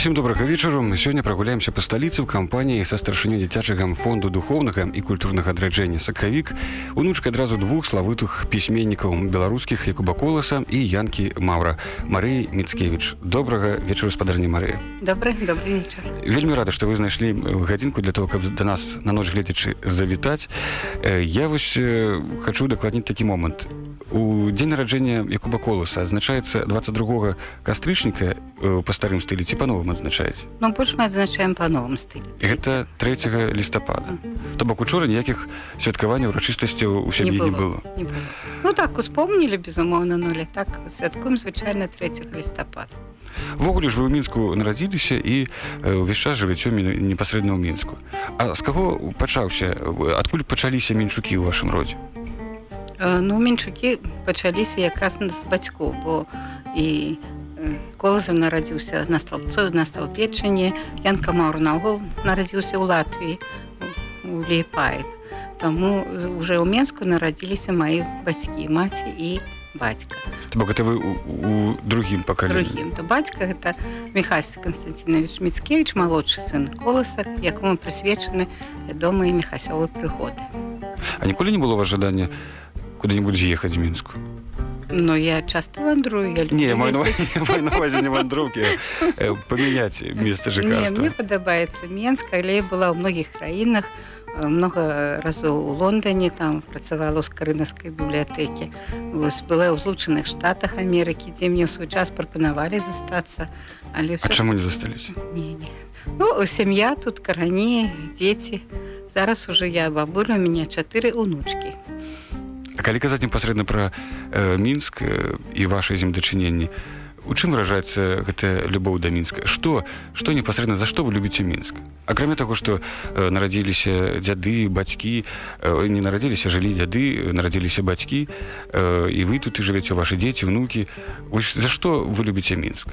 Усім добрага вечару. Сёння прагуляемся па сталіцы ў кампаніі са старшыню дзіцячага фонду духовнага і культурнага адраджэння сакавік унучка адразу двух славутых пісьменнікаў беларускіх якуба коласа і янкі маўра Марыі міцкевич добрага вечару спадарні Марыя. Добрый добрый вечар. Вельмі рада што вы знайшлі гадзінку для того каб да нас на ноч гледзячы завітаць. Я вось хачу дакладніць такі момант у дзень нараджэння якуба коласа адзначаецца 22 кастрычніка па старым стылі ці па-новым адзначаеце Ну больш мы адзначаем па новым стылі гэта 3 лістапада. То бок учора ніякіх святкаванняў урачыстасцяў у сям'і не было, не было. Ну так успомнілі безумоўна нулі так святкуем звычайна 3 лістапада. Ввогуле ж вы ў мінску нарадзіліся і ўвесь час жывяцё непасрэдна ў мінску. А з каго пачаўся адкуль пачаліся меншукі ў вашым родзе Ну меншукі пачаліся якраз з бацькоў бо і колазам нарадзіўся на сталцою на стаўпечанні янка маур наогул нарадзіўся ў Латвіі у лейпает Таму уже ў менску нарадзіліся мае бацькі маці і бацька бок это вы у, у другім пакалі другім то бацька гэта мехась константинович міцкевич малодшы сын коласа якому прысвечаны вядомыя мехасёвы прыгоды А ніколі не было вас жадання куды-нибудь з'ехаць з мінску Ну я часто вандрую я не навазе не вандрукі памяняць месца жыхарства мне падабаецца Менска але была ў многіх краінах много разоў у Лондоне там працавала ў скарынаскай бібліятэкі была ў злучаных штатах Амерыкі дзе мне ў свой час прапанавалі застацца але все... чаму не засталіся не, не. Ну сям'я тут карані дзеці зараз уже я бабуля у мяне чатыры унучкі А калі казаць непасрэдна пра э, мінск э, і вашай земдачыненні у чым выражаецца гэтая любоў да мінска? Што што непасрэдна за што вы любіце мінск? Акрамя таго што э, нарадзіліся дзяды бацькі э, не нарадзіліся жылі дзяды нарадзіліся бацькі э, і вы тут і жывеце вашы дзеці внукі вось за што вы любіце мінск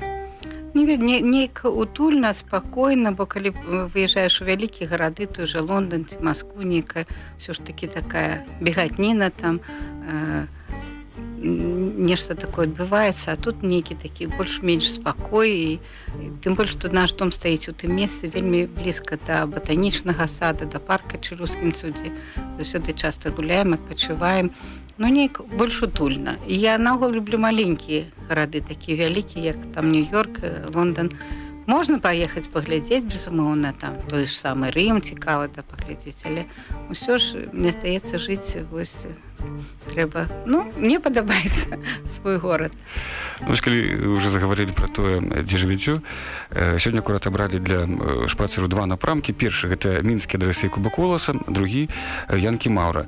не нейк утульна спакойна бо калі выязджаеш у вялікія гарады той же лондон ці маску нейкая все ж таки такая бегатніна там э, нешта такое адбываецца а тут нейкі такі больш-менш спакой і, і тым больш што наш дом стаіць у тым месцы вельмі блізка да батанічнага сада да парка чырускім цудзе заўсёды часта гуляем адпачываем ну неяк больш утульна. Я нагул люблю маленькія гарады такі вялікі як там нью-йорк лондон. Можна паехаць паглядзець безумоўна там той ж самы рым цікава да паглядзець але ўсё ж мне здаецца жыць вось трэба ну мне падабаецца свой горад ну, калі уже заговорили про тое дзе жывіццё сёння акурат абралі для шпацеру два напрамкі першы гэта мінскі адресы кубаколаса другі янкі маўра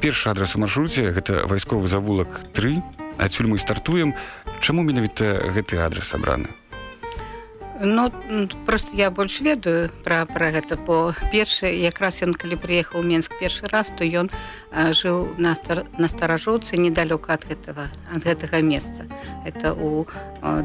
першы адрес у маршруце гэта вайсковы завулак 3 адсюль мы стартуем чаму менавіта гэты адрес абраны Ну просто я больш ведаю пра пра гэта бо першы якраз ён калі прыехаў менск першы раз то ён жыў на стар, на старажоўцы недалёка ад гэтага ад гэтага месца. Это у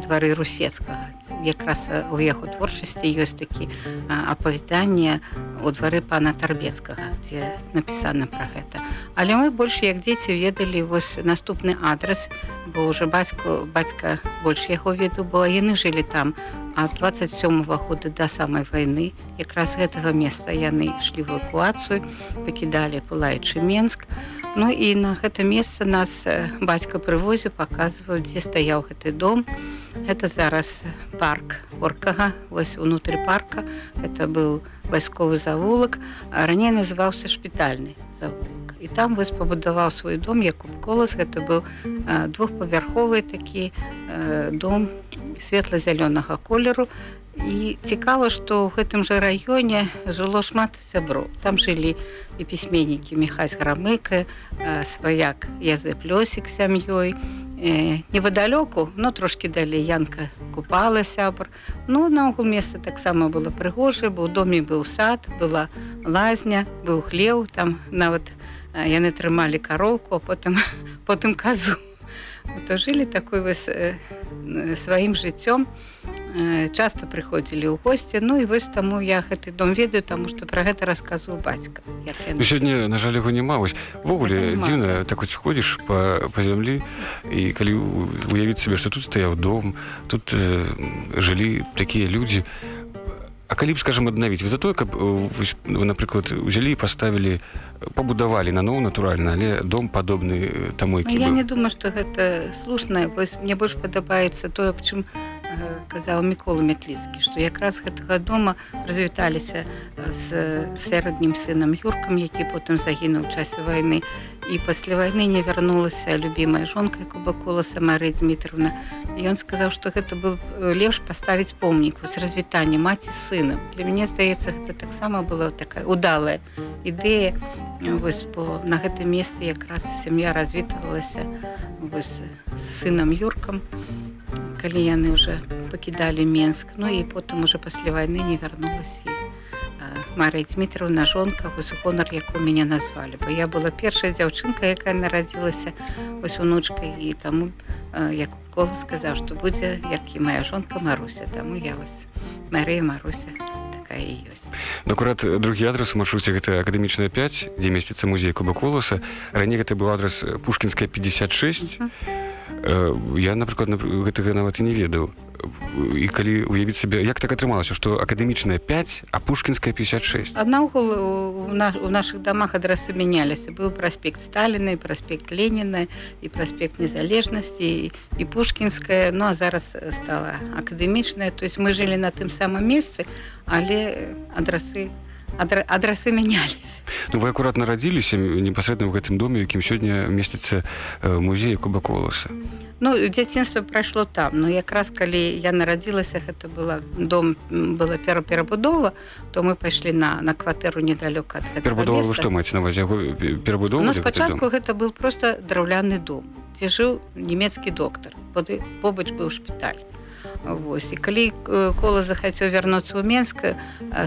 двары русецкага якраз у яго творчасці ёсць такі апавяданне у двары пана тарбецкага дзе напісана пра гэта. Але мы больш як дзеці ведалі вось наступны адрес бо уже бацьку бацька больш яго веду бо яны жылі там а 27 -го года да самай вайны. Якраз гэтага месца яны ішлі эвакуацыю пакідалі пылаючы менск Ну і на гэта месца нас бацька прывозіў паказваў дзе стаяў гэты дом. Это зараз парк оркага вось унутры парка. Это быў вайсковы завулак раней называўся шпітальны завулак і там вось пабудаваў свой дом якуб колас. Гэта быў двухпавярховы такі дом светла-зялёнага колеру. І цікава што ў гэтым жа раёне жыло шмат сяброў. Там жылі і пісьменнікі мехась грамыка сваяк язы плёсік сям'ёй. Невадалёку но трошки далей янка купала сябр. Ну наогул месца таксама было прыгожае бо ў доме быў сад была лазня быў хлеў там нават яны трымалі кароўку потым потым казу то жылі такой вось э, сваім жыццём э, часто прыходзілі ў госці Ну і вось таму я гэты дом ведаю таму што пра гэта расказваў бацька Ну, сёння на жаль яго няма вось ввогуле Няма. дзіўна так вось ходзіш па, па зямлі і калі уявіць сабе што тут стаяў дом тут э, жылі такія людзі А калі б скажем аднавіць вы за тое каб э, ну, напрыклад узялі паставілі пабудавалі наноў натуральна але дом падобны э, таму Ну, які я быў не думаю што гэта слушна вось мне больш падабаецца тое аб чым э, казаў мікола мятліцкі што якраз гэтага дома развіталіся э, з сярэднім сынам юркам які потым загінуў у часе вайны і пасля вайны не вярнулася любімая жонка кубаколаса Марыя Дмітровна і ён сказаў што гэта быў э, лепш паставіць помнік вось развітанне маці з сынам для мяне здаецца гэта таксама была такая удалая ідэя Э, вось бо на гэтым месцы якраз сям'я развітвалася вось сынам юркам калі яны уже пакідалі менск ну і потым уже пасля вайны не вярнулася і Марыя Дмітровна жонка вось гонар якую мяне назвалі бо я была першая дзяўчынка якая нарадзілася вось унучкай і таму як кола сказаў што будзе як і моя жонка Маруся. Таму я вось Марыя Маруся такая і ёсць Ну, акурат э, другі адрас у маршруце гэта акадэмічная 5 дзе месціцца музей кубаколаса раней гэта быў адрас э, пушкінская 56 Мгм. Э, я напрыклад напр- гэтага нават і не ведаў і калі уявіць сабе як так атрымалася што акадэмічная 5 а пушкінская 56 А наогул у, на, у наших домах адрасы мяняліся быў праспект сталіна і праспект леніна і праспект незалежнасці і, і пушкінская ну а зараз э, стала акадэмічная. То есть мы жылі на тым самым месцы але адрасы адра, адрасы мяняліся ну, вы акурат нарадзіліся непасрэдна ў гэтым доме якім сёння месціцца э, музей кубаколаса Ну дзяцінства прайшло там но якраз калі я нарадзілася гэта была дом была пера перабудова то мы пайшлі на на кватэру недалёка перабудова што маеце на увазе яго перабудову Ну, спачатку гэта был просто драўляны дом дзе жыў нямецкі доктар Поды- побач быў шпіталь Вось і калі э, кола захацеў вярнуцца ў менск э,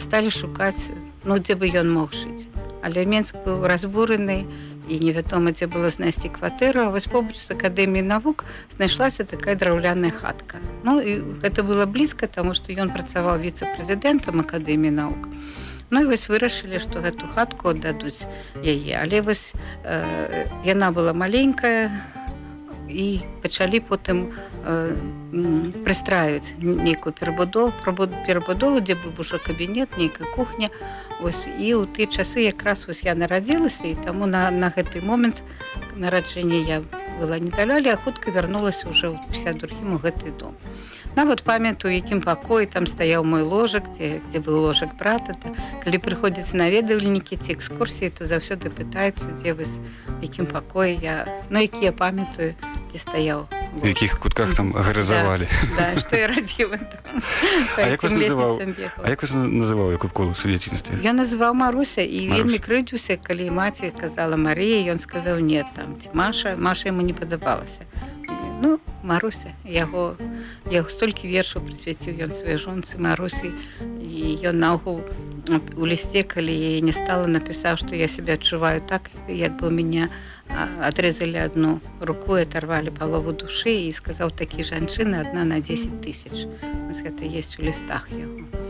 сталі шукаць ну дзе бы ён мог жыць. Але менск быў разбураны і невядома дзе было знайсці кватэру вось побач з акадэміі навук знайшлася такая драўляная хатка. Ну і гэта было блізка таму што ён працаваў віцэ-прэзідэнтам акадэміі навук. Ну і вось вырашылі што гэту хатку аддадуць яе. Але вось э, яна была маленькая і пачалі потым э, прыстраюць нейкую перабудову перабудову дзе быў ужо кабінет нейкая кухня. Ось і ў тыя часы якраз вось я нарадзілася і таму на, на гэты момант нараджэння я была недалёлі а хутка вярнулася ўжо ў 52 у гэты дом. Нават памятаю якім пакоі там стаяў мой ложак дзе, дзе быў ложак брата то, калі прыходзяць наведвальнікі ці экскурсіі то заўсёды пытаюцца дзе вы в якім пакоі я ну які я памятаю дзе стаяў у якіх кутках там гарызавалі да, што я рабіла там. А як вас называў? А як вас называў як колу у дзяцінстве Я называў Маруся і Маруся. вельмі крыўдзіўся, калі маці казала Марія, ён сказаў нет там ці Маша, Маша яму не падабалася. Ну Маруся яго яго столькі вершаў прысвяціў ён сваёй жонцы Марусі і ён наогул у лісце, калі яе не стала напісаў, што я сябе адчуваю так, як бы у мяне адрезалі одну руку оторвалі палову душы і сказаў такі жанчыны адна на 10 тысяч. Гэта есть у лістах яго.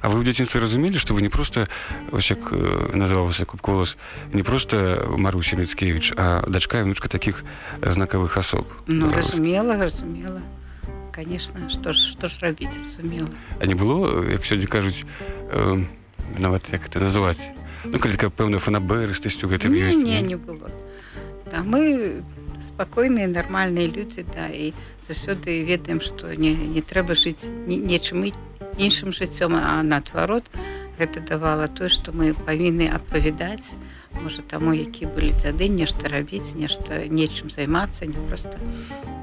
А вы ў дзяцінстве разумелі што вы не проста ось як э, называўся куб колас не проста Маруся Мецкевич а дачка і внучка такіх э, знакавых асоб Ну, беларускіх? разумела, разумела. Конечно, што ж, што ж рабіць, разумела. А не было як сёння кажуць э, нават як это называць ну калі такая пэўная фанаберыстасць у гэтым Не, ёсць не, не было. Да, мы спакойныя, нармальныя людзі, да, і заўсёды ведаем, што не, не трэба жыць не- нечым і- іншым жыццём, а наадварот, гэта давала тое, што мы павінны адпавядаць, можа таму, які былі дзяды, нешта рабіць, нешта нечым займацца, не проста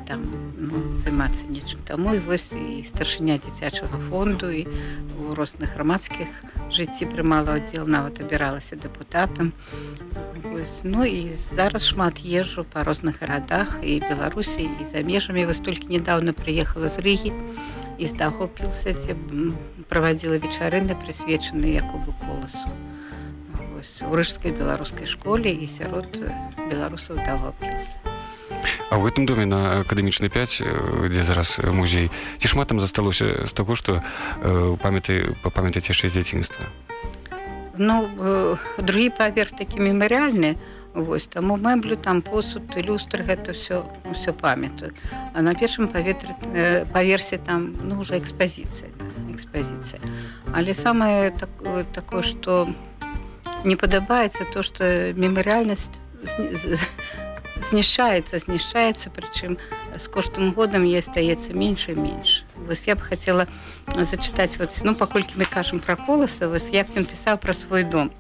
там ну, займацца нечым. Таму і вось і старшыня дзіцячага фонду і у розных грамадскіх жыцці прымала ўдзел, нават абіралася дэпутатам. Вось. Ну і зараз шмат езжу па розных гарадах і Беларусі і за межамі вось толькі недавно прыехала з рыгі і з дагопілся, дзе правадзіла вечарыны прысвечаныя Якубу коласу. Вось, у рыжскай беларускай школе і сярод э, беларусаў дагопілся. А ў гэтым доме на акадэмічнай 5 дзе зараз музей ці шмат там засталося з таго што памятаць яшчэ з дзяцінства Ну другі паверх такі мемарыяльны вось таму мэблю там посуд люстр гэта все все памятаю а на першым паветры паверсе там ну уже экспазіцыя экспазіцыя але самае так, такое что не падабаецца то что мемарыяльнасць знішчаецца знішчаецца прычым з коштам годам е стаецца менш і менш вось я б хацела зачытаць вот ну паколькі мы кажам пра коласа вось як ён пісаў пра свой дом.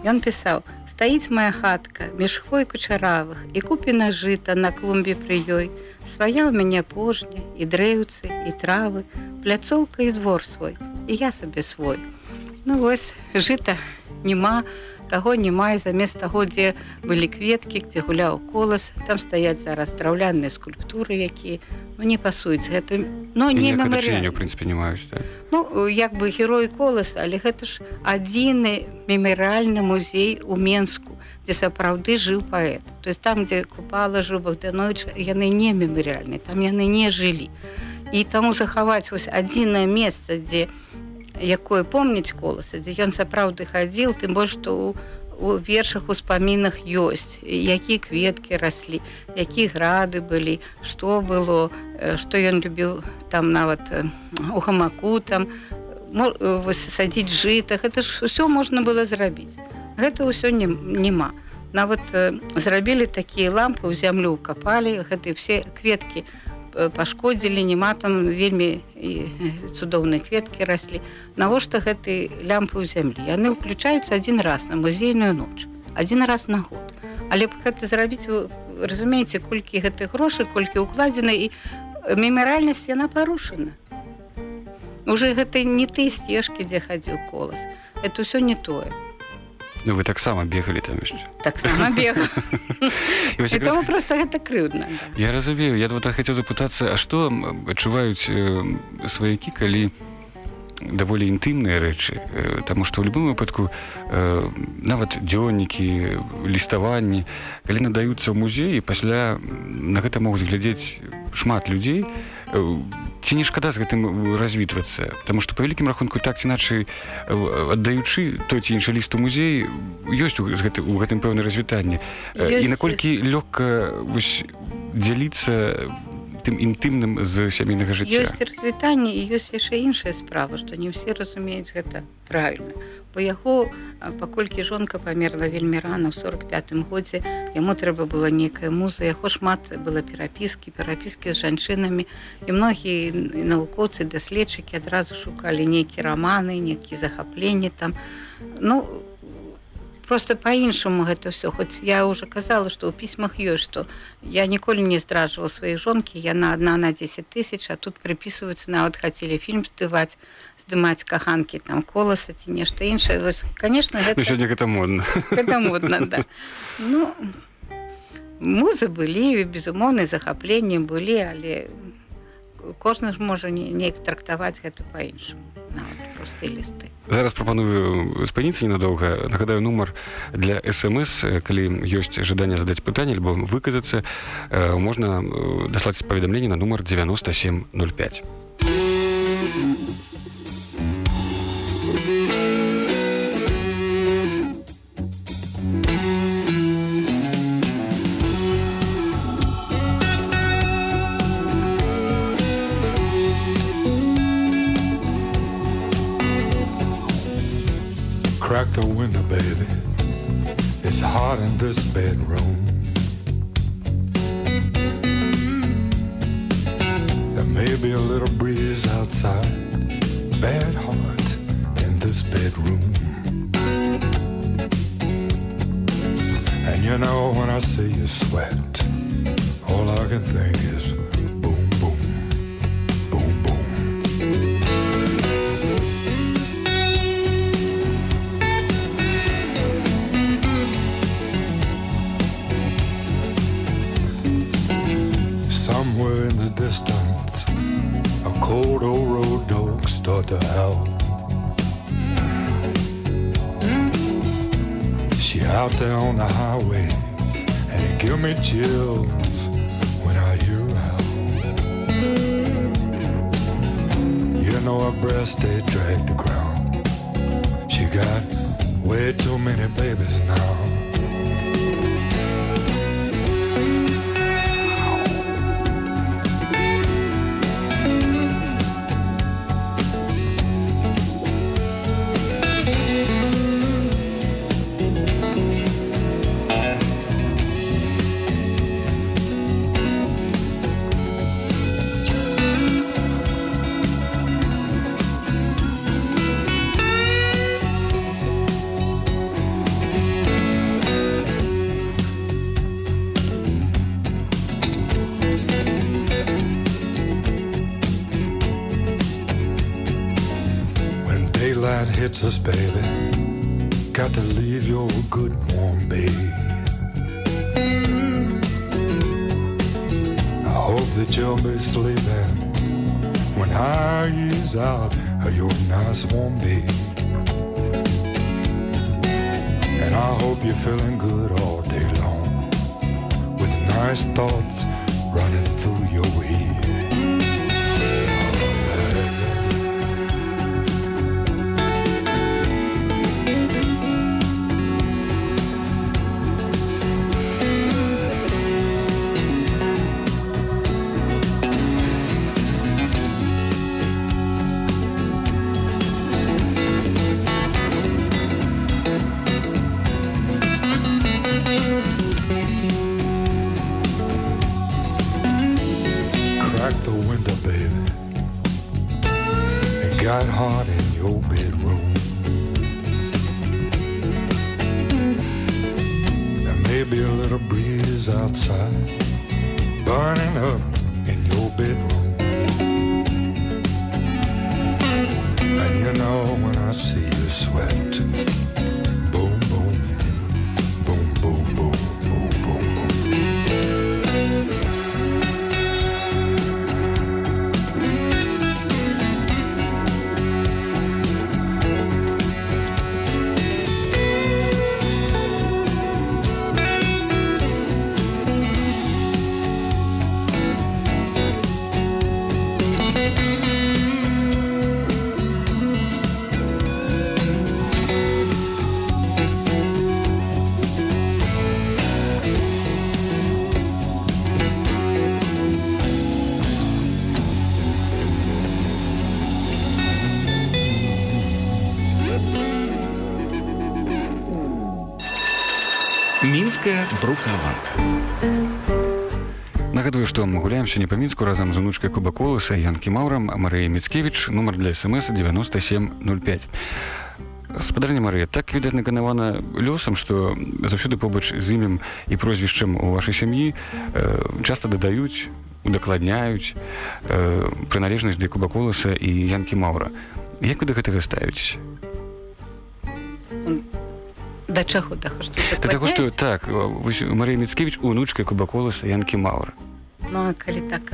Ён пісаў стаіць моя хатка між хвой кучаравых і купіна жыта на клумбе пры ёй. Свая ў мяне пожня і дрэўцы і травы пляцоўка і двор свой і я сабе свой Ну вось жыта няма таго не мае замест таго дзе былі кветкі дзе гуляў колас. Там стаяць зараз драўляныя скульптуры якія ну, не пасуюць гэта но не в прынпе не маюць так? ну як бы герой колас але гэта ж адзіны мемарыальны музей у менску дзе сапраўды жыў паэт. То есть там дзе купала жубах данойча яны не мемарыальны там яны не жылі. І таму захаваць вось адзінае месца дзе у якое помніць коласа дзе ён сапраўды хадзіл тым больш што у у вершах успамінах ёсць якія кветкі раслі які грады былі што было што ён любіў там нават у гамаку там садзіць жыта гэта ж усё можна было зрабіць гэта ўсё не няма нават зрабілі такія лампы ў зямлю капалі гэты все кветкі у пашкодзілі нема там вельмі цудоўныя кветкі раслі. Навошта гэты лямпы ў зямлі? Яны ўключаюцца адзін раз на музейную ноч адзін раз на год. Але б гэта зрабіць разумееце колькі гэтых грошай колькі ўкладзены і мемарыальнасць яна парушана. Уже гэта не ты сцежкі дзе хадзіў колас. Это ўсё не тое Ну вы таксама бегалі там яшчэ таксама просто гэта крыўдна Я разумею я вот хацеў запытацца А што адчуваюць сваякі калі даволі інтымныя рэчы Таму што ў любым выпадку нават дзённікі ліставанні калі надаюцца ў музеі пасля на гэта могуць глядзець шмат людзей ці не шкада з гэтым развітвацца? Таму што па вялікім рахунку так ці іначай аддаючы той ці іншы ліст у музей ёсць у гэтым пэўна развітанне. І наколькі лёгка дзяліцца тым інтымным з сямейнага жыцця. Развітанне і ёсць яшчэ іншая справа што не ўсе разумеюць гэта правильно по яго паколькі жонка памерла вельмі рана ў 45 годзе яму трэба было некая муза яго шмат было перапіскі перапіскі з жанчынамі. І многія навукоўцы даследчыкі адразу шукалі нейкія раманы нейкі захапленні там. Ну у просто по-іншаму гэта все хоць я уже казала что ў пісьмах ёсць что я ніколі не здраджвала свае жонкі яна одна на 10 тысяч а тут приписываюцца нават хацелі фільм здываць здымаць каханкі там коласа ці нешта іншае. Конечно гэта... сегодня гэта модно гэта модно да. ну музы былі безумоўнай захапленні былі але кожны ж можа неяк трактаваць гэта по-іншаму просты лісты зараз прапаную спыніцца ненадоўга нагадаю нумар для смс калі ёсць жаданне задаць пытанне альбо выказацца можна даслаць паведамленне на нумар 9705 crack the window baby. It's hot in this bedroom. There may be a little breeze outside. Bad heart in this bedroom. And you know when I see you sweat all I can think is out there on the highway, and it give me chills when I hear her. You know her breast they dragged. Daylight hits us, baby, got to leave your good warm bed. I hope that you'll be sleeping when I ease out of your nice warm bed. And I hope you're feeling good all day long with nice thoughts running through your head. Брукаванка Нагадую, што мы гуляем сёння па мінску разам з унучкай Куба коласа Янкі Маўрам Марыя Міцкевіч нумар для смс 9705. Спадарня Марыя так відаць наканавана лёсам, што заўсёды побач з імем і прозвішчам у вашай сям'і э, часта дадаюць, удакладняюць э, прыналежнасць да Куба коласа і Янкі Маўра. Як вы да гэтага ставіцеся? Да чаго да што Да таго, што так вось Марыя Міцкевіч унучка Куба коласа Янкі Маўра. Ну, а калі так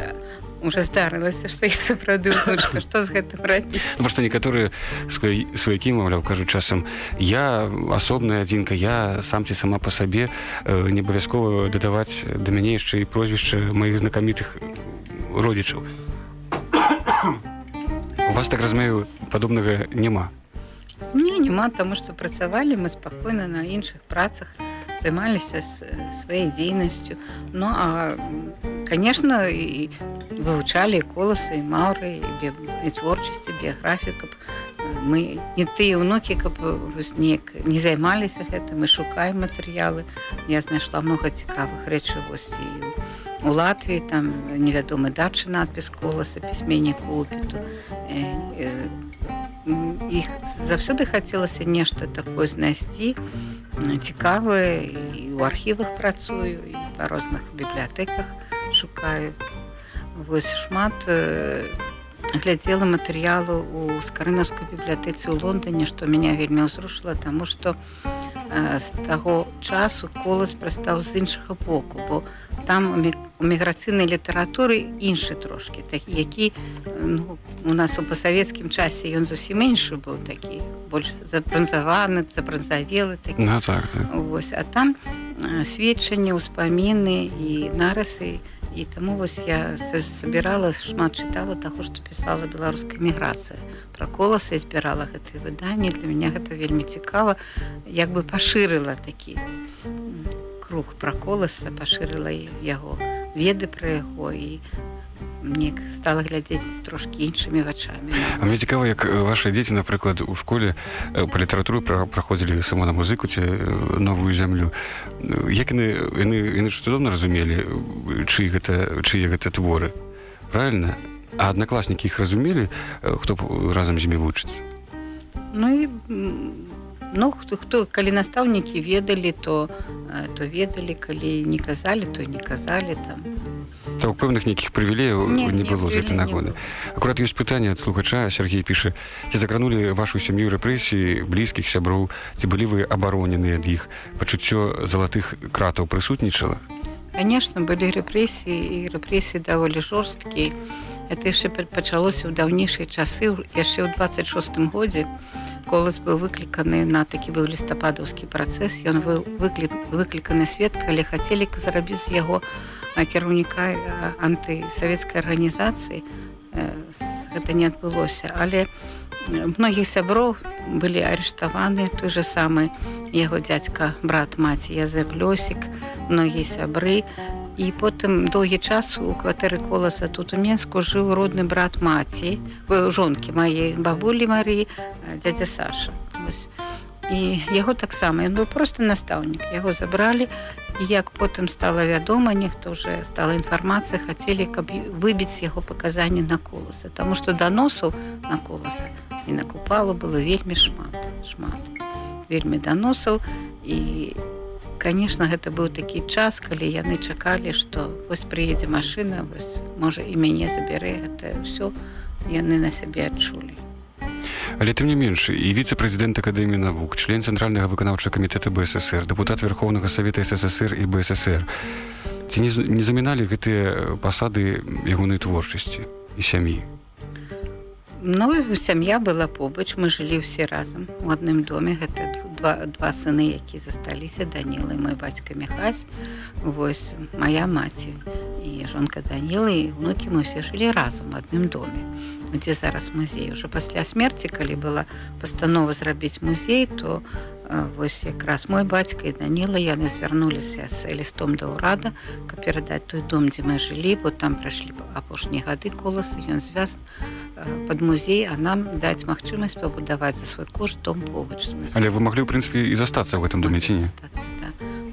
уже здарылася, што я сапраўды ўнучка, што з гэтым рабіць? Потому што некаторыя сваякі маўляў кажуць часам я асобная адзінка я сам ці сама па сабе э, не абавязкова дадаваць да мяне яшчэ і прозвішча маіх знакамітых родзічаў у вас так разумею падобнага няма Не, няма, таму што працавалі мы спакойна на іншых працах, займаліся с- сваёй дзейнасцю. Ну а конечно і вывучалі і коласы і маўры і, бі... і творчасці біяграфію, каб э, мы не тыя ўнукі, каб неяк не займаліся гэтым і шукаем матэрыялы. Я знайшла много цікавых рэчаў вось і у Латвіі там невядомы дачы надпіс коласа пісьменніку опіту. Э, э, іх заўсёды хацелася нешта такое знайсці м, цікавае і ў архівах працую і па розных бібліятэках шукаю. Вось шмат э, глядзела матэрыялу у скарынаўскай бібліятэцы ў Лондоне што мяне вельмі ўзрушыла таму што э, з таго часу колас прастаў з іншага боку бо там у мі- у міграцыйнай літаратуры іншы трошкі такі які ну, у нас у пасавецкім часе ён зусім іншы быў такі больш забранзаваны забранзавелы такі Ну так, так. Вось, а там сведчанні, ўспаміны і нарысы і таму вось я собирала шмат чытала таго што пісала беларуская міграцыя пра коласы збірала гэтые выданні для меня гэта вельмі цікава. Як бы пашырыла такі круг пра коласа пашырыла яго веды пра яго і мне стала глядзець трошки іншымі вачамі. А мне цікава як ваши дзеці напрыклад у школе па літаратуру праходзілі сама на музыку ці новую зямлю. Як яны яны яны ж цудоўна разумелі чы гэта чые гэта творы? Правильно а аднакласнікі іх разумелі хто разам з імі вучыцца? Ну і ну хто хто калі настаўнікі ведалі то то ведалі калі не казалі то не казалі там. То пэўных нейкіх прывілеяў Не, не было з гэтай прывілеяў не нагоды акурат ёсць пытанне ад слухача. Сергей піша ці закранулі вашу сям'ю рэпрэсіі блізкіх сяброў ці былі вы абаронены ад іх пачуццё залатых кратаў прысутнічала конечно былі рэпрэсіі і рэпрэсіі даволі жорсткія это яшчэ па- пачалося ў даўнейшыя часы ў- яшчэ ў 26 годзе колас быў выкліканы на такі быў лістападаўскі працэс ён быў выклік выкліканы свет калі хацелі зарабіць з яго а, кіраўніка а, антысавецкай арганізацыі э, гэта не але э, многіх сяброў былі арыштаваны той же самы яго дзядзька брат маці язэп лёсік многія сябры і потым доўгі час у кватэры коласа тут у менску жыў родны брат маці вы жонкі мае бабулі Марыі дзядзя Саша Вось. І яго таксама ён быў просто настаўнік яго забралі і як потым стала вядома нехто уже стала інфармацыя хацелі каб выбіць яго паказанні на коласы Таму што даносаў на коласа і на купалу было вельмі шмат шмат. Вельмі даносаў і конечно гэта быў такі час калі яны чакалі што вось прыедзе машина вось можа і мяне забярэ гэта ўсё яны на сябе адчулі Але тым не менш і віцэ-прэзідэнт акадэміі навук член цэнтральнага выканаўчага камітэта бСср дэпутат верховнага савета ссср і бСср ці не, не заміналі гэтыя пасады ягонай творчасці і сям'і Ну сям'я была побач мы жылі ўсе разам у адным доме гэта дв- два, два сыны які засталіся данілы мой бацька мехась вось моя маці і жонка данілы і унукі мы ўсе жылі разам у адным доме дзе зараз музей. Уже пасля смерти калі была пастанова зрабіць музей то вось якраз мой бацька і даніла яны звярнуліся з лістом да ўрада каб перадаць той дом дзе мы жылі бо там прайшлі апошнія гады коласы ён звяз под музей а нам даць магчымасць пабудаваць за свой кошт дом побач але вы маглі ў прынцыпе і застацца ў гэтым доме ці не да.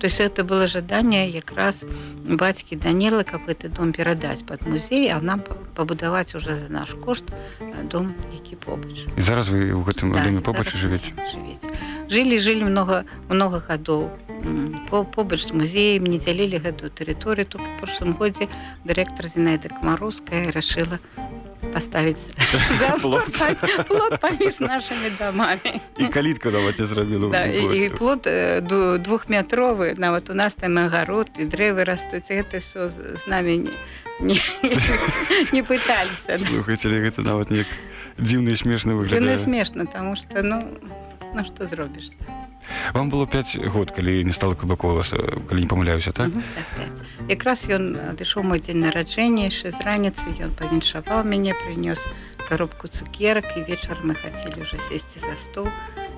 То есть это было жаданне якраз бацькі Данілы, каб гэты дом перадаць под музей, а нам пабудаваць уже за наш кошт э, дом, які побач. і зараз вы ў гэтым Да, доме побач жывеце жывець. Жылі жылі много много гадоў по побач з музеем не дзялілі гэтую тэрыторыю только прошлым годзе дырэктар Зінаіда Камароўская рашыла паставіць плот. паміж нашымі дамамі. і калітка нават я зрабіла Да, і, плод э, двухметровы нават у нас там агарод і дрэвы растуць гэта все з намі не, не, не пыталіся слухайце але гэта нават неяк дзіўна і смешна не выглядае смешна тому что ну ну что зробіш вам было 5 год калі не стала кубаколаса калі не памыляюся так? Так, пяць. якраз ён адышоў мой дзень нараджэння яшчэ з раніцы ён павіншаваў мяне прынёс коробку цукерак і вечар мы хацелі уже сесці за стол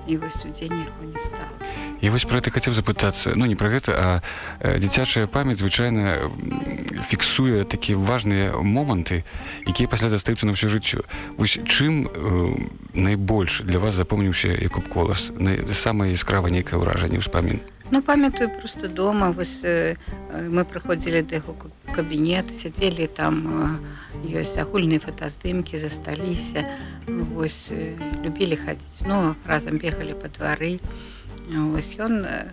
і вось у дзень яго не стала Я вось про это хацеў запытацца ну не пра гэта а э, дзіцячая памяць звычайна фіксуе такія важныя моманты якія пасля застаюцца на ўсё жыццё вось чым э, найбольш для вас запомніўся якуб колас самае яскравае нейкае ўражанне ўспамін Ну памятаю просто дома вось э, э, мы прыходзілі да яго кабінет сядзелі там э, ёсць агульныя фотаздымкі засталіся вось э, любілі хадзіць ну разам бегалі па двары ось ён э,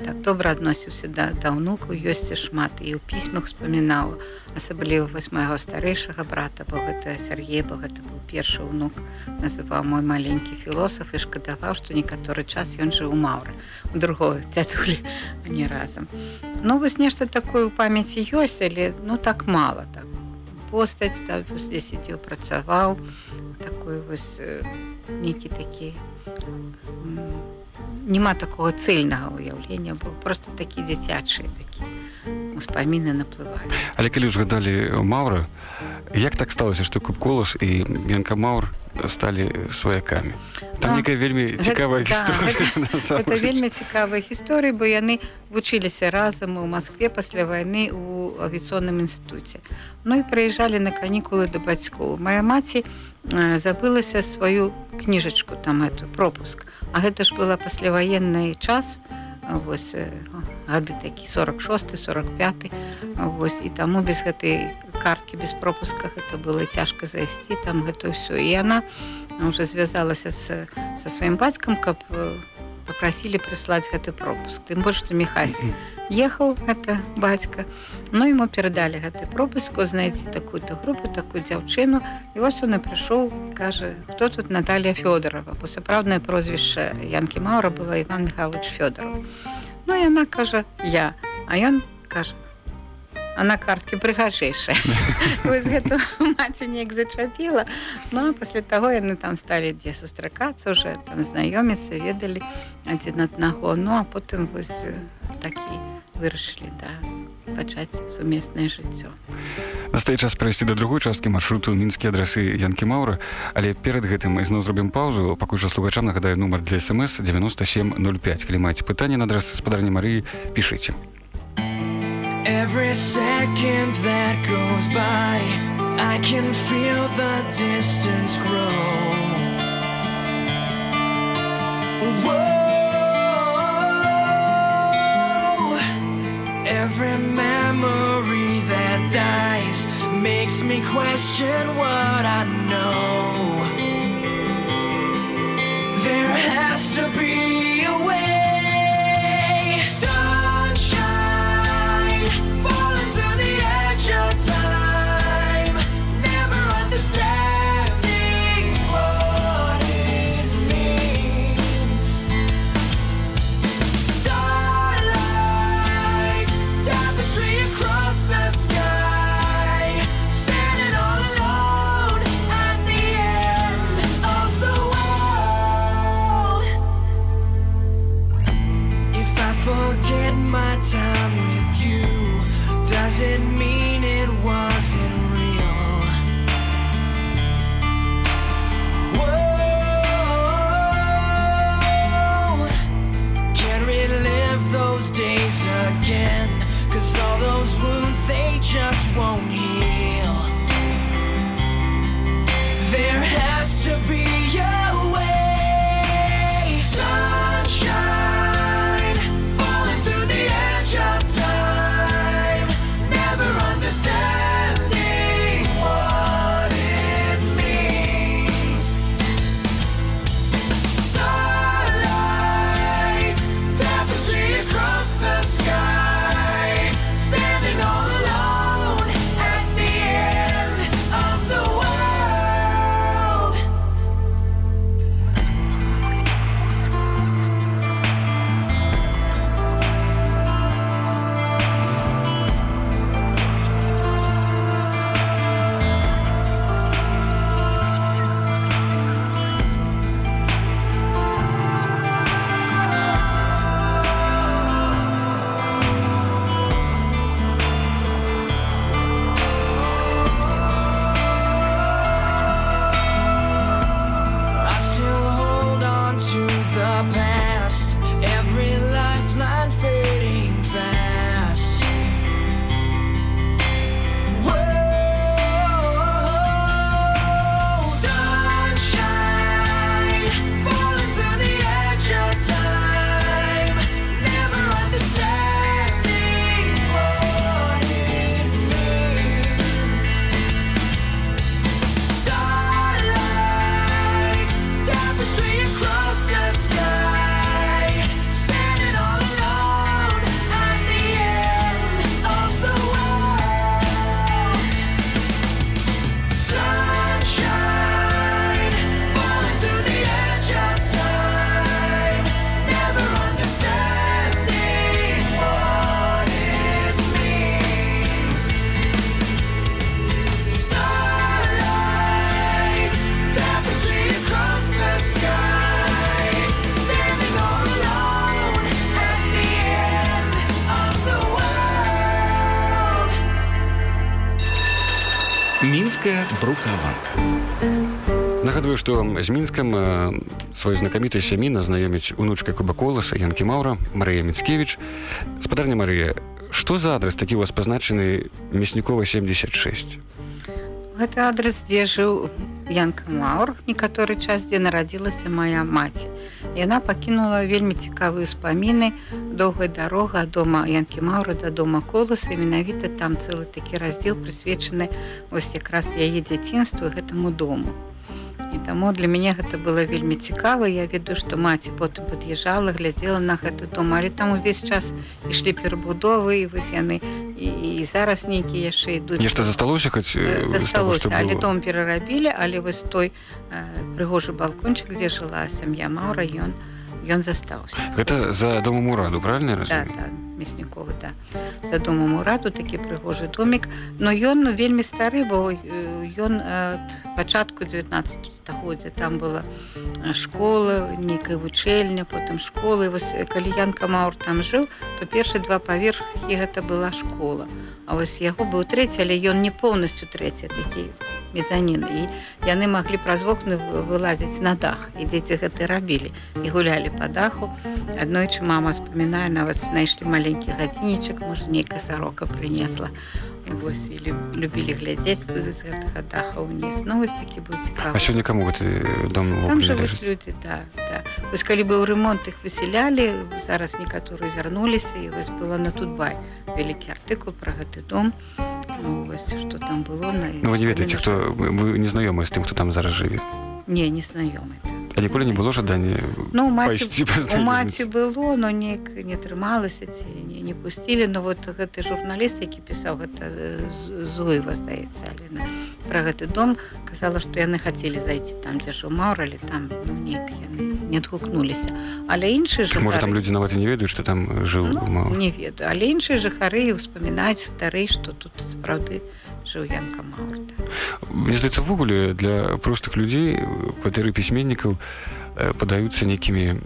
так добра адносіўся да да ўнукаў. Ёсць і шмат і ў пісьмах успамінаў асабліва вось майго старэйшага брата бо гэта Сергей бо гэта быў першы ўнук. Называў мой маленькі філосаф і шкадаваў што некаторы час ён жыў у маўры у другого дзядзулі а не разам. Ну вось нешта такое ў памяці ёсць але ну так мала так. Постаць вось здесь ідзеў працаваў. Такой вось э, нейкі такі няма такого цельнага ўяўлення бо просто такі дзіцячыя такі успаміны наплываюць але калі ўзгадалі маўра як так сталася што куб колас і янка маур сталі сваякамі там Ну, некая вельмі цікавая гісторыя. Это вельмі цікавыя гісторыі, бо яны вучыліся разам у Маскве пасля вайны ў авіяцыйным інстытуце. Ну і прыязджалі на канікулы да бацькоў. Мая маці забылася сваю кніжачку там эту пропуск. А гэта ж была пасляваенны час вось гады такі 46 45 вось і таму без гэтай карткі без пропуска гэта было цяжка зайсці там гэта ўсё. І яна уже звязалася з со сваім бацькам каб э, попросили прыслаць гэты пропуск. Тым больш што мехась ехаў гэта бацька. Ну ему перадалі гэты пропуск знайдзе такую-то групу такую дзяўчыну. І вось он і прыйшоў кажа хто тут Наталья Фёдорова бо сапраўднае прозвішча янкі Маура была Іван Михайлович Фёдоров. Ну яна кажа я а ён кажа а на карткі прыгажэйшая. Вось гэту маці неяк зачапіла. Ну а пасля таго яны там сталі дзе сустракацца уже там знаёміцца ведалі адзін аднаго. Ну а потым вось э, такі вырашылі да пачаць сумеснае жыццё. Настае час перайсці да другой часткі маршруту мінскія адрасы янкі маура але перад гэтым ізноў зробім паўзу пакуль жа слухачам нагадаю нумар для смс 9705 калі маеце пытанне на адрас спадарні Марыі пішыце Every second that goes by, I can feel the distance grow. Whoa. Every memory that dies makes me question what I know. There has to be беларуская брукаванка Нагадваю, што з мінскам сваёй знакамітай сямі назнаёміць унучка кубаколаса Янкі Маўра Марыя Міцкевіч. Спадарня Марыя, што за адрас такі у вас пазначаны мяснікова 76? Гэта адрес, дзе жыў Янка Маур, некаторы час, дзе нарадзілася моя маці. Яна пакінула вельмі цікавыя ўспаміны, доўгая дарога ад дома Янкі Маура да дома коласа, менавіта там цэлы такі раздзел прысвечаны вось якраз яе дзяцінству гэтаму дому. І таму для мяне гэта было вельмі цікава. Я ведаю, што маці потым пад'язджала, глядзела на гэты дом, але там увесь час ішлі перабудовы і вось яны і, і зараз нейкія яшчэ ідуць. Нешта засталося хоць Э, таго, засталося што але было? дом перарабілі але вось той э, прыгожы балкончык дзе жыла сям'я маўра ён ён застаўся Гэта за домам ураду, правильно я да, разумею? да, мясніковы да. За домом ураду такі прыгожы домик но ён вельмі стары бо э, ён ад пачатку 19 стагоддзя. Там была э, школа нейкая вучэльня потым школы вось э, калі янка маур там жыў то першы два паверхі гэта была школа. А вось яго быў трэці але ён не поўнасцю трэці такі мезанін. І яны маглі праз вокны вы- вылазіць на дах. І дзеці гэта рабілі. І гулялі по даху. Аднойчы мама вспоминае нават знайшлі маленькі гадзінічак можа нейкая сарока прынесла і вось і люб- любілі глядзець туды з гэтага даха ўніз ну вось такі быў цікавы А сёння каму гэты дом там жывуць людзі да, да. вось калі быў ремонт іх высялялі зараз некаторыя вярнуліся і вось была на тутбай вялікі артыкул про гэты дом. Ну, вось што там было на Ну, вы не ведаеце, хто вы не знаёмы з тым, хто там зараз жыве. не не знаёмы А ніколі не было жадання Ну маці, у маці было но неяк не трымалася ці не, не пусцілі но вот гэты журналіст які пісаў гэта зуева здаецца Алена про гэты дом казала што яны хацелі зайти там дзе ж маўралі там ну, неяк яны не адгукнуліся але іншыя Так, Можа там людзі нават не ведаюць, што там жыў ну, мало. не ведаю. Але іншыя жыхары успамінаюць стары што тут сапраўды жыў янка маўрта Мне здаецца увогуле для простых людзей кватэры пісьменнікаў падаюцца нейкімі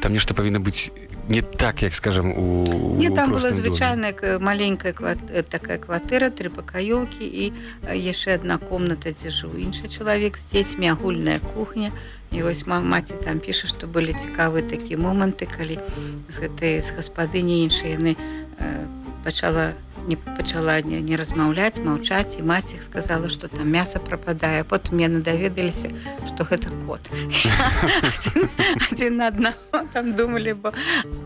там нешта павінна быць не так як скажем у Не там была звычайная маленькая кват- э, такая кватэра тры пакаёўкі і э, яшчэ адна комната дзе жыў іншы чалавек з дзецьмі агульная кухня. І вось ма- маці там піша што былі цікавыя такія моманты калі з гэтай з гаспадыні іншай яны э, пачала не пачала не, не размаўляць маўчаць і маці сказала што там мяса прападае потым яны даведаліся што гэта кот. Адзін- адзін на аднаго там думалі бо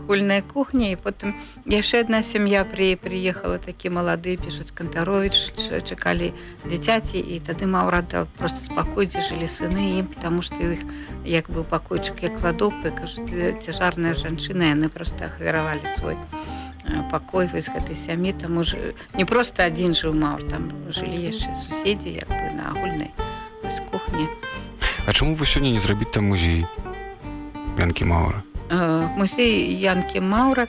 агульная кухня. І потым яшчэ адна сям'я пры прыехала такі малады пішуць кантарович чакалі дзіцяці і тады маўрада просто спакой дзе жылі сыны ім потому что іх як быў пакойчык як кладоўка кажуць цяжарная жанчына яны просто ахвяравалі свой. э, пакой вось гэтай сям'і таму ж не просто адзін жыў маур там жылі яшчэ суседзі як бы на агульнай вось кухні А чаму вы сёння не зрабіць там музей Янкі Маура? Э, музей янкі маўра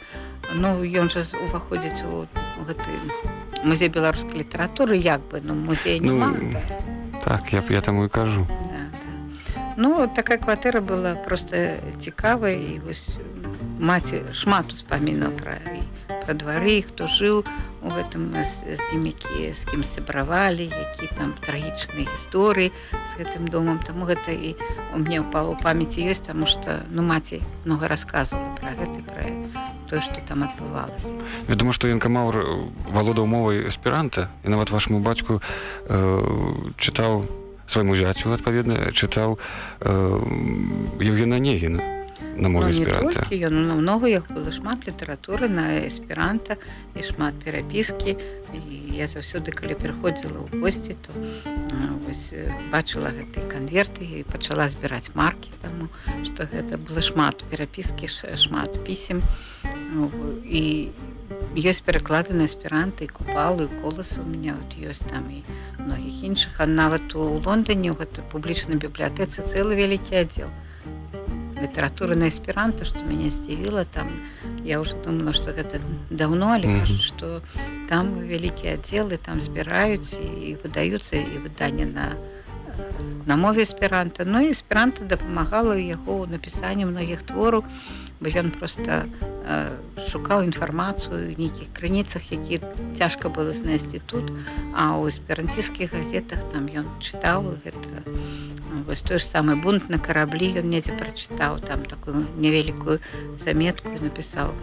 ну ён жа уваходзіць у гэты музей беларускай літаратуры як бы ну музей не Ну, ну, так я, я таму і кажу. Да, да. ну такая кватэра была просто цікавая і вось маці шмат успамінаў пра і пра двары хто жыў у гэтым з, з ім які з кім сябравалі які там трагічныя гісторыі з гэтым домам таму гэта і у мне па у памяці ёсць таму што ну маці много расказвала пра гэта пра тое што там адбывалася Вядома, што Янка Маур валодаў мовай эсперанта і нават вашаму бацьку э, чытаў свайму зяцю адпаведна чытаў э, Евгена Негіна на мове эсперанта. ён ну, много іх было. Шмат літаратуры на эсперанта і шмат перапіскі і я заўсёды калі прыходзіла ў госці то вось э, бачыла гэтыя канверты і пачала збіраць маркі таму што гэта было шмат перапіскі шмат пісем. І ёсць пераклады на эсперанты і купалы і коласы у меня вот ёсць там і многіх іншых. А нават у Лондоне у гэтай публічнай бібліятэцы цэлы вялікі аддзел літаратуры на эсперанта што мяне здзівіла там я уже думала что гэта давно але Мгм. кажуць что там вялікія аддзелы там збіраюць і выдаюцца і выданне на э, на мове эсперанта Ну і эсперанта дапамагала яго ў напісанні многіх твораў бо ён просто э, шукаў інфармацыю у нейкіх крыніцах які цяжка было знайсці тут а ў эсперанційскіх газетах там ён чытаў гэта ну, вось той ж самы бунт на караблі ён недзе прачытаў там такую невялікую заметку напісаў.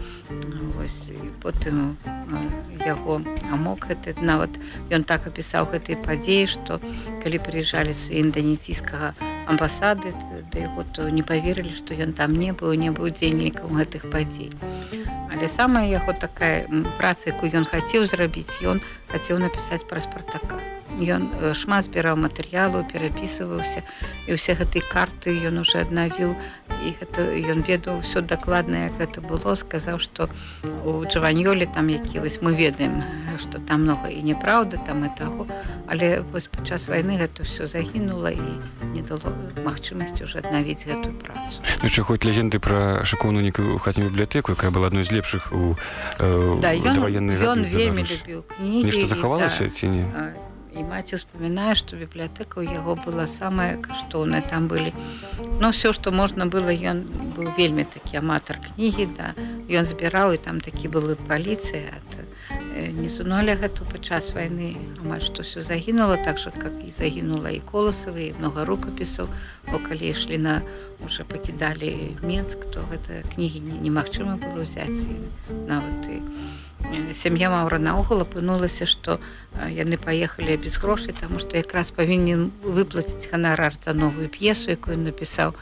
Вось потым э, яго амок гэты нават ён так апісаў гэтай падзеі што калі прыязджалі з інданезійскага амбасады да яго то не паверылі што ён там не быў не быў удзельнікам гэтых падзей але самая яго такая праца якую ён хацеў зрабіць ён хацеў напісаць пра спартака Ён э, шмат збіраў матэрыялу перапісываўся і ўсе гэтай карты ён уже аднавіў. І гэта ён ведаў все дакладна як гэта было сказаў што у джаваньёлі там які вось мы ведаем што там много і неправда там і таго. Але вось падчас вайны гэта все загінула і не дало магчымасці уже аднавіць гэтую працу. Ну, яшчэ хоць легенды пра шыкоўную нейкую хатнюю бібліятэку якая была адной з лепшых у э, да, ён, даваенныя ён гады вельмі любіў кнігі нешта захавалася да, ці не? А, і маці успамінае што бібліятэка ў яго была самая каштоўная там былі ну все што можна было ён быў вельмі такі аматар кнігі да. Ён збіраў і там такі былы паліцыя ад э, не сунулі гэту падчас вайны амаль што все загінула так жа как і загінула і коласавы і много рукапісаў бо калі ішлі на уже пакідалі менск то гэта кнігі не- немагчыма было ўзяць. І нават і сям'я маўра наогул апынулася што э, яны паехалі без грошай таму што якраз павінен выплаціць ганарар за новую п'есу якую напісаў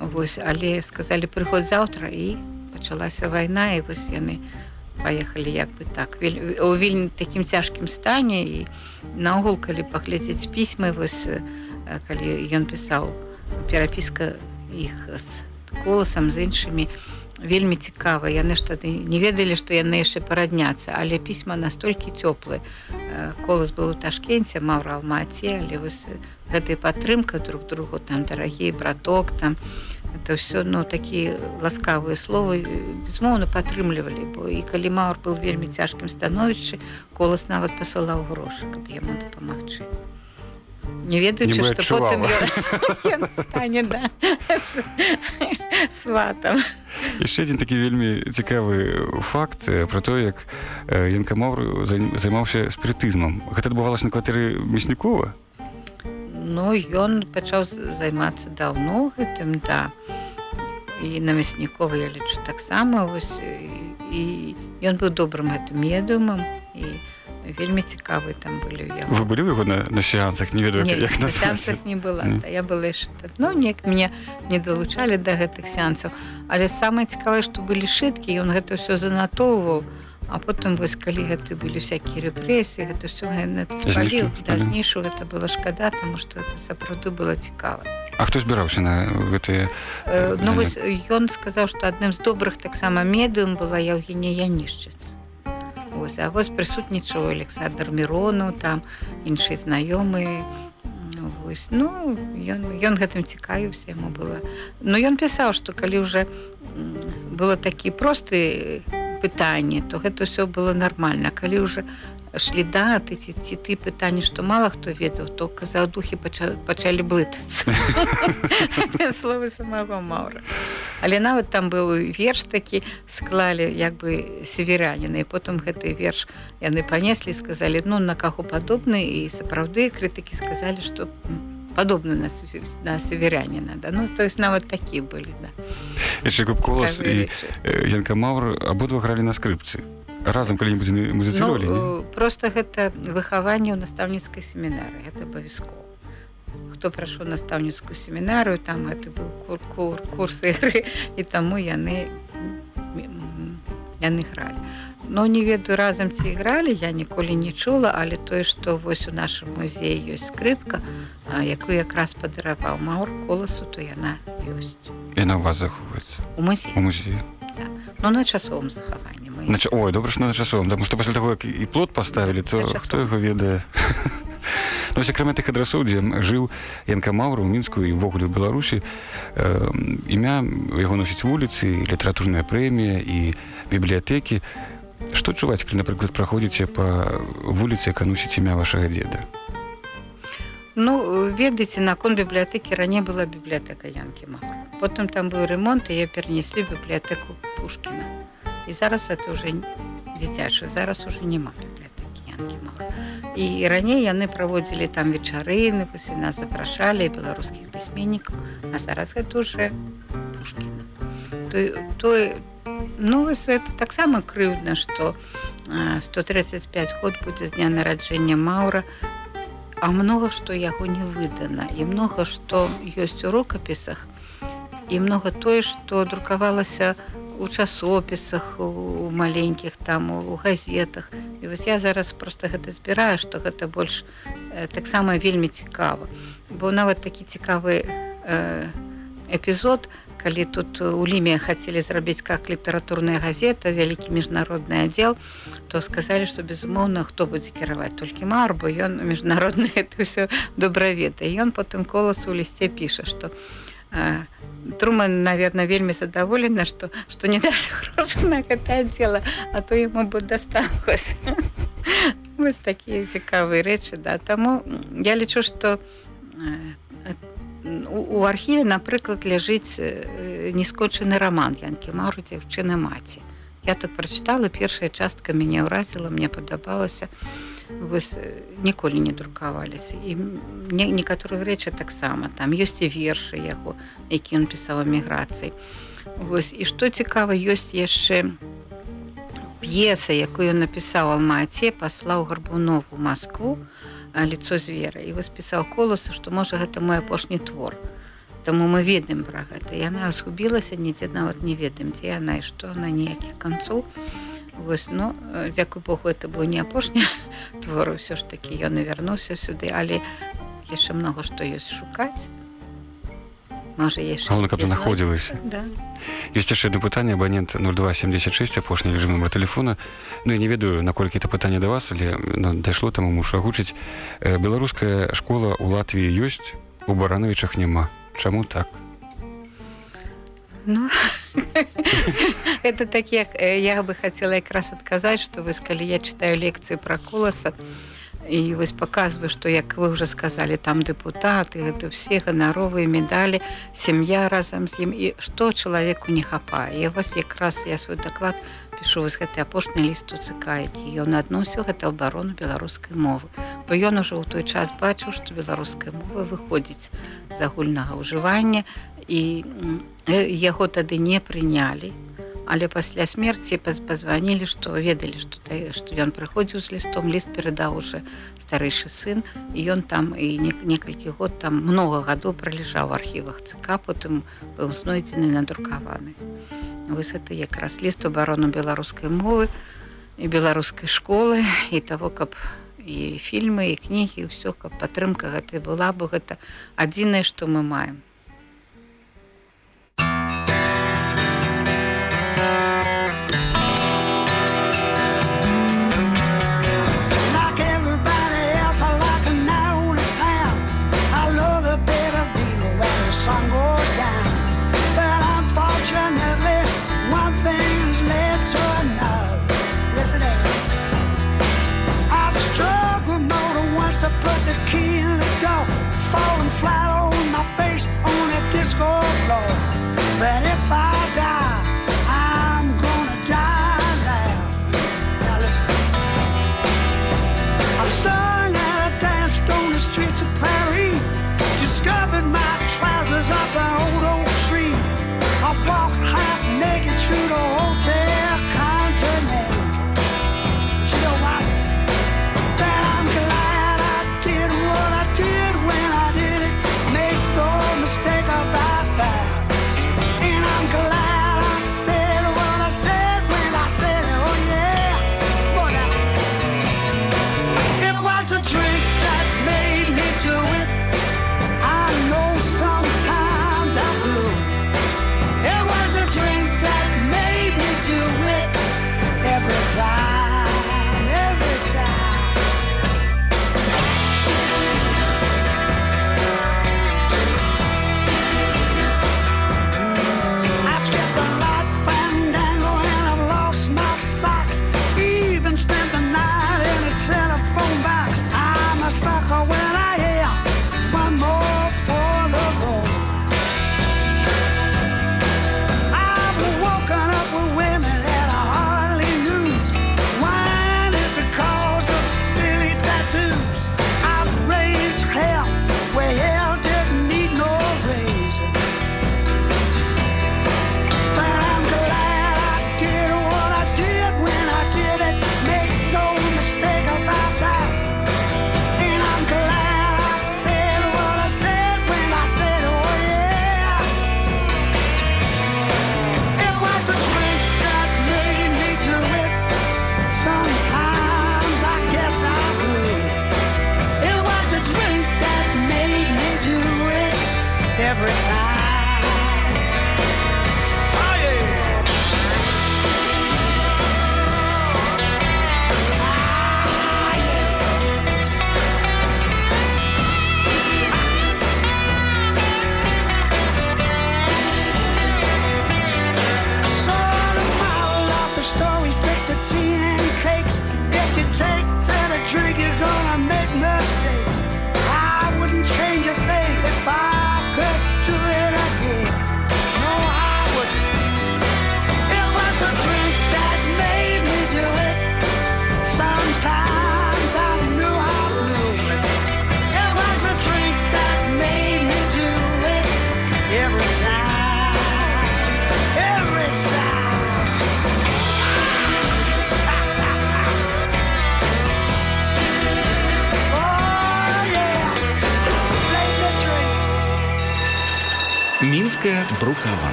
Вось але сказалі прыход заўтра і пачалася вайна і вось яны паехалі як бы так у вельмі такім цяжкім стане. І наогул калі паглядзець пісьмы вось э, калі ён пісаў перапіска іх з коласам з іншымі вельмі цікава. Яны ж тады не ведалі што яны яшчэ парадняцца але пісьма настолькі цёплы колас быў у ташкенце маўра алмаці але вось гэтая падтрымка друг другу там дарагі браток там это все ну такія ласкавыя словы безмоўна падтрымлівалі бо і калі маур был вельмі цяжкім становішчы колас нават пасылаў грошы каб яму дапамагчы не ведаючы што потым ён, ён стане да, сватам яшчэ адзін такі вельмі цікавы факт э, про то як янкамор займаўся спірытызмам. Гэта адбывалася на кватэры мяснікова? Ну ён пачаў займацца даўно гэтым да. І на мяснікова я лічу таксама вось і- і ён быў добрым гэтым медыумам і вельмі цікавы там былі яго. Вы былі яго на, на сеансах? Не ведаю як на сеансах не была. Не. я была яшчэ ну неяк мне не далучалі да гэтых сеансаў. Але самае цікавае што былі шыткі ён гэта ўсё занатоўваў а потым вось калі гэты былі всякія рэпрэсіі гэта все Знішчыў, да, спаліў. знішу гэта было шкада тому што это сапраўды было цікава. А хто збіраўся на гэтыя Э, Ну вось ён сказаў што адным з добрых таксама медыум была Яўгенія Янішчыц Вось, а вось прысутнічаў Александр Міронаў там іншыя знаёмыя Вось, ну ён, ён гэтым цікавіўся яму было. Ну ён пісаў што калі м, было такі просты пытанні то гэта ўсё было нармальна. Калі ўжо шлі даты ці, ці ты пытанні што мала хто ведаў то казаў духі пача, пачалі блытацца словы самого маўра але нават там быў верш такі склалі як бы северяніны і потым гэты верш яны панеслі сказалі ну на каго падобны і сапраўды крытыкі сказалі што падобны на, на северяніна да ну то есть нават такі былі да. яшчэ куб колас і рэчы. янкамаур абодва гралі на скрыпцы разам калі-небудзь Ну, музыцыравалі э, просто гэта выхаванне ў настаўніцкай семінары гэта абавязкова хто прайшоў настаўніцкую семінарыю там гэты быў кур, кур, курс ігры і таму яны яны гралі но не ведаю разам ці ігралі я ніколі не чула але тое што вось у нашым музеі ёсць скрыпка якую якраз падараваў маур коласу то яна ёсць яна у вас захоўваецца у музеі у музеі ну на часовым захаванні мы Нач... ой добра што на часовым потому што пасля таго як і плот паставілі то На хто часовым. яго ведае Ну, вось, акрамя тых адрасоў дзе жыў янкамаўра ў мінску і ўвогуле ў беларусі э, імя яго носіць вуліцы літаратурная прэмія і бібліятэкі што чуваць калі напрыклад праходзіце па вуліцы яка носіць імя вашага дзеда Ну, ведаеце, наконт бібліятэкі раней была бібліятэка Янкі Маура. Потым там быў ремонт, і я перанеслі бібліятэку Пушкіна. І зараз это уже дзіцяча, зараз уже няма бібліятэкі Янкі Маура. І раней яны праводзілі там вечарыны, вось нас запрашалі беларускіх пісьменнікаў, а зараз гэта уже Пушкіна. Той, той, ну, это таксама крыўдна, што а, 135 год будзе з дня нараджэння Маура, а многа што яго не выдана і многа што ёсць у рукапісах і многа тое што друкавалася у часопісах у маленькіх там у газетах. І вось я зараз просто гэта збіраю што гэта больш э, таксама вельмі цікава. Бо нават такі цікавы э, эпізод калі тут у ліме хацелі зрабіць как літаратурная газета вялікі міжнародны аддзел то сказалі што безумоўна хто будзе кіраваць? Толькі мар бо ён міжнародны это ўсё добра ведае ён потым коласу у лісце піша што э, Труман, наверное, вельмі задаволена, што, што не далі грошы на гэта аддзела, а то яму бы дасталось. Вось такія цікавыя рэчы. Да. Таму я лічу, што у, архіве, напрыклад, ляжыць э, нескончаны раман Янкі Маўры дзяўчына маці. Я так прачытала, першая частка мяне ўразіла, мне падабалася ніколі не друкаваліся і не, некаторыя рэчы таксама там ёсць і вершы яго які ён пісаў эміграцыі Вось і што цікава ёсць яшчэ п'еса якую ён напісаў алмаце паслаў гарбунову Маскву а, лицо звера і вось пісаў коласу што можа гэта мой апошні твор. Таму мы ведаем пра гэта. Яна згубілася нідзе нават не ведаем дзе яна і што на ніякіх канцоў Вось, ну, дзякуй Богу, это быў не апошні твор, ўсё ж такі ён і вярнуўся сюды, але яшчэ многа што ёсць шукаць. Можа, яшчэ каб знаходзілася. Да. Ёсць яшчэ одно пытанне абанент 0276 апошні рэжым нумар тэлефона Ну я не ведаю наколькі это пытанне да вас але ну, дайшло таму мушу агучыць беларуская школа ў Латвіі ёсць у баранавічах няма Чаму так Ну, это так, як э, я бы хотела якраз адказаць, што вось калі я читаю лекцыі пра коласа, і вось паказваю, што як вы уже сказалі, там дэпутаты, гэта ўсе ганаровыя медалі, сям'я разам з ім і што чалавеку не хапае. І вось якраз я свой даклад пішу вось гэты апошні ліст у ЦК, які ён адносіў гэта абарону беларускай мовы. Бо ён ужо ў той час бачыў, што беларуская мова выходзіць з агульнага ўжывання і яго тады не прынялі але пасля смерці паз- пазванілі што ведалі што та- што ён прыходзіў з лістом ліст перадаў уже старэйшы сын. І ён там і не- некалькі год там много гадоў пралежаў у архівах ЦК потым быў знойдзены надрукаваны вось это якраз ліст абарону беларускай мовы і беларускай школы і того каб і фільмы і кнігі ўсё каб падтрымка гэтай была бы. Гэта адзінае што мы маем Música shoot on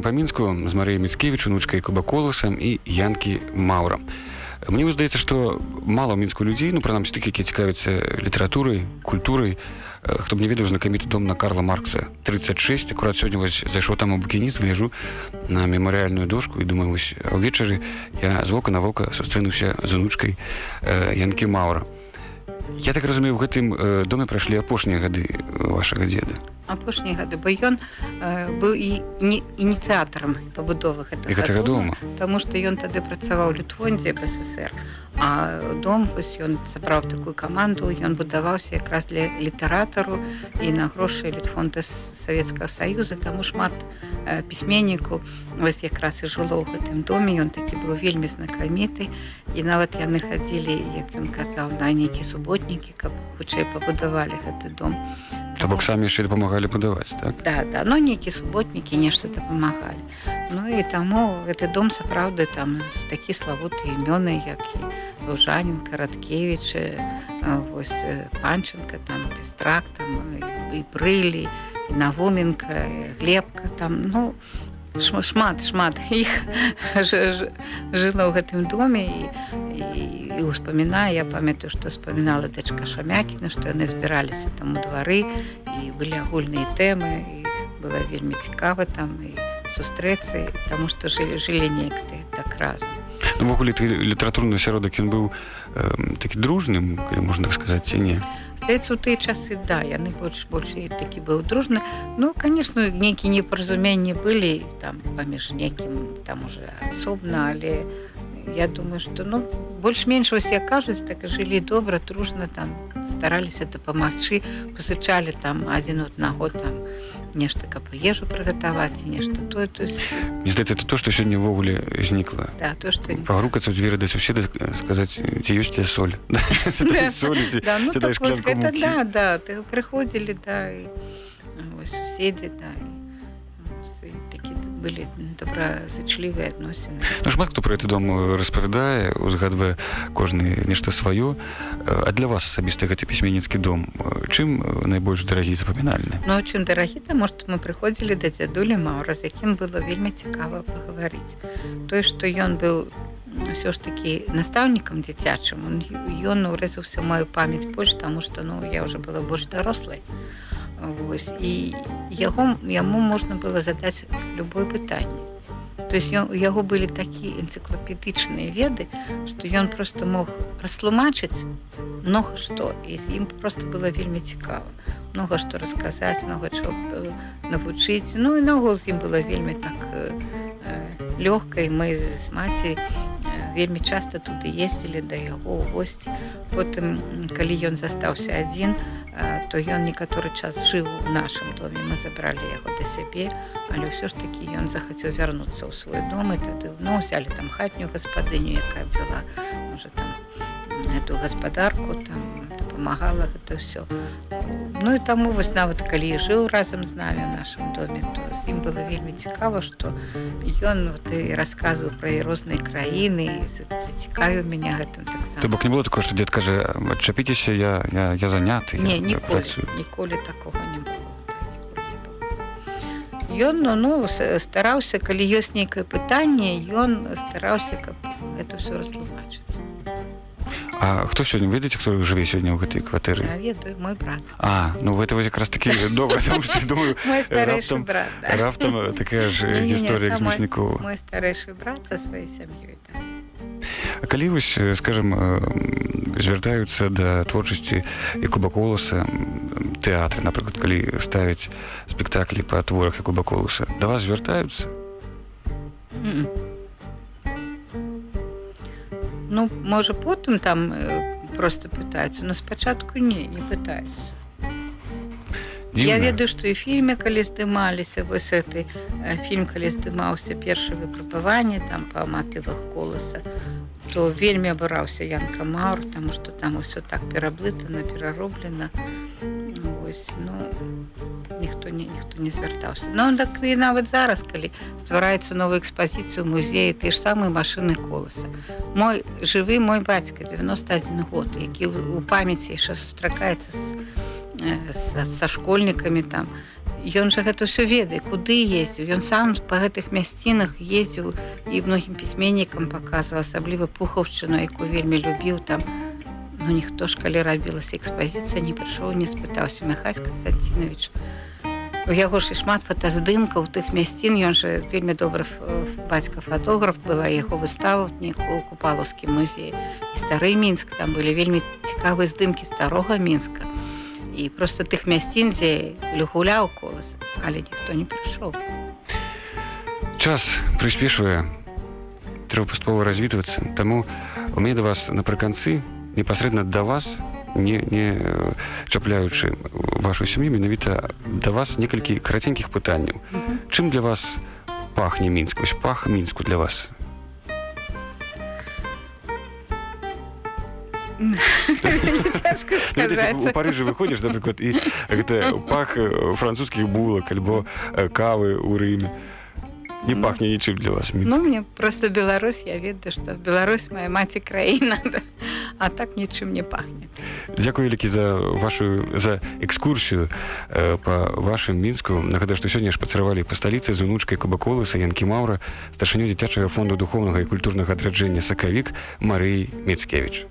што сёння гуляем па мінску з Марыяй Міцкевіч, унучкай Куба Коласам і Янкі Маўра. Мне здаецца, што мала ў мінску людзей, ну прынамсі тых, якія цікавяцца літаратурай, культурай, Э, хто б не ведаў знакаміты дом на Карла Маркса 36 акурат сёння вось зайшоў там у букініст гляжу на мемарыяльную дошку і думаю вось а ўвечары я з вока на вока сустрэнуўся з унучкай э, Янкі Маўра. Я так разумею, у гэтым э, доме прайшлі апошнія гады э, вашага дзеда. апошнія гады бо ён э, быў і не ініцыятарам пабудовы гэтага, гэтага дома. Таму што ён тады працаваў у Літвондзе БССР а дом вось ён сабраў такую каманду ён будаваўся якраз для літаратару і на грошы літфонда Савецкага Саюза. Таму шмат э, пісьменнікаў вось якраз і жыло ў гэтым доме. Ён такі быў вельмі знакаміты. І нават яны хадзілі як ён казаў на нейкія суботнікі каб хутчэй пабудавалі гэты дом То бок самі яшчэ дапамагалі будаваць, так? Да, да, ну нейкія суботнікі нешта дапамагалі. Ну і таму гэты дом сапраўды там такі славутыя імёны, як і Лужанін, Караткевіч, э, вось э, Панченко, там Пестрак, там і, і Брылі, і Навуменка, і Глебка там, ну, шма- шмат шмат іх жыла ў гэтым доме і, і, і успамінаю я памятаю што спамінала дачка шамякіна што яны збіраліся там у двары і былі агульныя тэмы і было вельмі цікава там і сустрэцца таму што жылі жылі неяк ты- так разам Увогуле літаратурны асяродак ён быў э, такі дружным, калі можна так сказаць ці не. здаецца у тыя часы да яны больш больш і такі быў дружны ну конечно нейкія непаразуменні былі там паміж некім там уже асобна але я думаю что ну больш-менш вось як кажуць так і жылі добра дружна там стараліся дапамагчы пазычалі там адзін аднаго там нешта каб ежу прыгатаваць і нешта тое то есть Мне здаецца, это то, што сёння ўвогуле знікла. да то что Пагрукацца ў дзверы да суседа сказаць ці ёсць тебе соль. Да. солі ці да, ну так да да ты прыходзілі да і ось суседзі да і, былі добразычлівыя адносіны Ну, шмат хто пра гэты дом э, распавядае, узгадвае кожны нешта сваё. Э, А для вас асабіста гэты пісьменніцкі дом э, чым э, найбольш дарагі запамінальны? Ну чым дарагі таму што мы прыходзілі да дзядулі Маўра з якім было вельмі цікава пагаварыць тое што ён быў ўсё ж такі настаўнікам дзіцячым ён урэзаўся маю памяць больш таму што ну я уже была больш дарослай Вось. І яго яму можна было задаць любое пытанне. То есть ён, у яго былі такія энцыклапедычныя веды што ён просто мог растлумачыць много што і з ім просто было вельмі цікава. Много што расказаць много чого э, навучыць. Ну і наогул з ім было вельмі так э, лёгка і мы з маці э, вельмі часта туды ездзілі да яго госці потым калі ён застаўся адзін э, то ён некаторы час жыў у нашым доме. Мы забралі яго да сябе але ўсё ж такі ён захацеў вярнуцца ў свой дом. І тады ну взяли там хатнюю гаспадыню якая была можа там эту гаспадарку там дапамагала гэта ўсё Ну і таму вось нават калі жыў разам з намі ў нашым доме то з ім было вельмі цікава што ён вот, і расказваў пра і розныя краіны і за- зацікавіў мяне гэтым То таксама бок не было такое, што дзед кажа адчапіцеся я, я, я заняты не я ніколі працую». ніколі такого не было. Ён ну, ну стараўся калі ёсць нейкае пытанне ён стараўся каб это ўсё растлумачыць А хто сёння ведаеце хто жыве сёння ў гэтай кватэры ведаю, мой брат. А ну гэта вось якраз такі добра тому што я думаю раптам- брат, да. раптам такая ж гісторыя з мой- старейший брат со своей семьей. Да. А калі вось скажем звяртаюцца да творчасці якуба коласа тэатры напрыклад калі ставяць спектаклі па творах якуба коласа да вас звяртаюцца Мгм. Ну, можа, потым там э, просто пытаюцца, но спачатку не, не пытаюцца. Я ведаю, што і фільме, калі здымаліся вось гэты фільм, калі здымаўся першы выпрабаванне там па матывах коласа, то вельмі абыраўся Янка Маур, таму што там усё так пераблытана, перароблена. Вось, ну, ніхто не, ніхто не звяртаўся. Ну, так і нават зараз, калі ствараецца новая экспазіцыя музеі, ты ж самыя машыны коласа. Мой жывы мой бацька 91 год, які у памяці яшчэ сустракаецца з са, са школьнікамі там ён жа гэта ўсё ведае куды ездзіў ён сам па гэтых мясцінах ездзіў і многім пісьменнікам паказваў асабліва пухаўшчыну якую вельмі любіў там ну ніхто ж калі рабілася экспазіцыя не прыйшоў не спытаўся Михась Константинович у яго ж і шмат фотаздымкаў тых мясцін. Ён же вельмі добры бацька фатограф была яго выстава неку купалаўскі музей і стары мінск там былі вельмі цікавыя здымкі старога мінска. І просто тых мясцін дзе гуляў колас але ніхто не прыйшоў. Час прыспешвае трэба паступова развітвацца. Таму у мяне да вас напрыканцы непасрэдна да вас не, не э, чапляючы вашу сям'ю менавіта да вас некалькі караценькіх пытанняў. Чым для вас пахне мінск? Вось пах мінску для вас. У парыжы выходзіш напрыклад і гэта пах э, французскіх булак альбо э, кавы ў рыме не Ну. пахне нічым для вас мінск. Ну мне просто Беларусь я ведаю што Беларусь моя маці краіна да. А так нічым не пахнет Дзякую вялікі за вашу за экскурсію э, па вашым мінску нагадаю што сёння ж пацаравалі па сталіцы з унучкай кубаколыса янкі маўра старшыню дзіцячага фонду духовнага і культурнага адраджэння сакавік Марыі Мецкевич